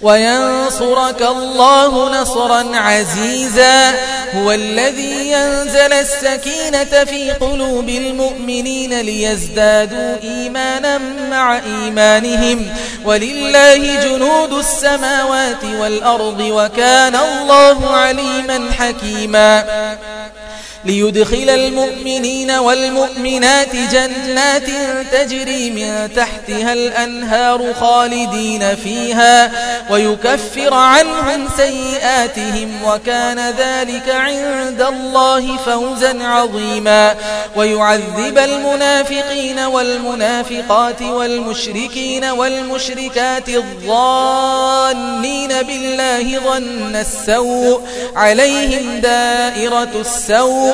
وينصرك الله نصرا عزيزا. هو الذي ينزل السكينة في قلوب المؤمنين ليزدادوا إيمانا مع إيمانهم. ولله جنود السماوات والأرض وكان الله عليما حكيما. ليدخل المؤمنين والمؤمنات جنات تجري من تحتها الأنهار خالدين فيها ويكفر عنهم سيئاتهم وكان ذلك عند الله فوزا عظيما ويعذب المنافقين والمنافقات والمشركين والمشركات الظانين بالله ظن السوء عليهم دائرة السوء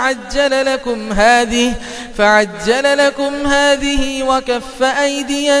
فعجل لكم هذه فعجل لكم هذه وكف أيدي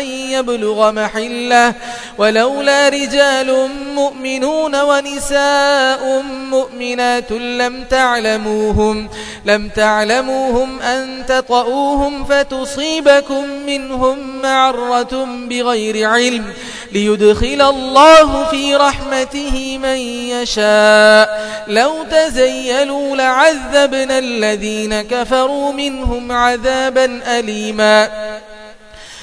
أن يبلغ محلة ولولا رجال مؤمنون ونساء مؤمنات لم تعلموهم لم تعلموهم أن تطؤوهم فتصيبكم منهم معرة بغير علم ليدخل الله في رحمته من يشاء لو تزيلوا لعذبنا الذين كفروا منهم عذابا أليما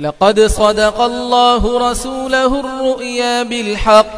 لقد صدق الله رسوله الرؤيا بالحق.